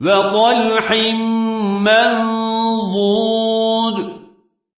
وطلح منضود